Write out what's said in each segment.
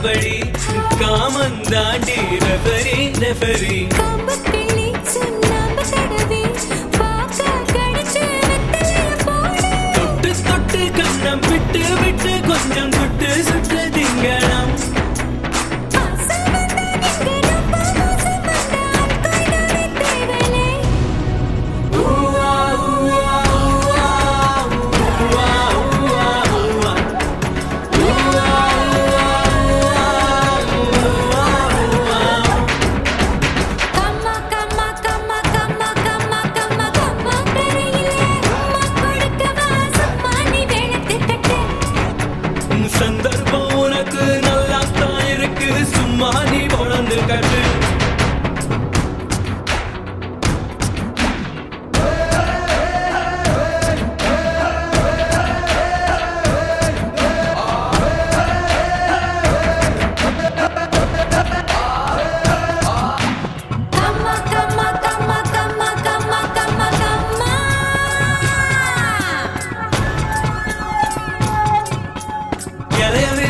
கபடி காமந்தாண்டி ரபரி ரபரி சந்தர்ப்பம் உனக்கு நல்லா தான் இருக்கு. சும்மா நீ வளர்ந்து கட்டு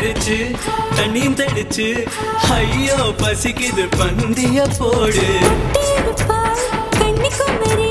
தெரிச்சு தண்ணியும் தெரிச்சு ஐயோ பசிக்குது பந்திய போடு. கண்ணி குமரி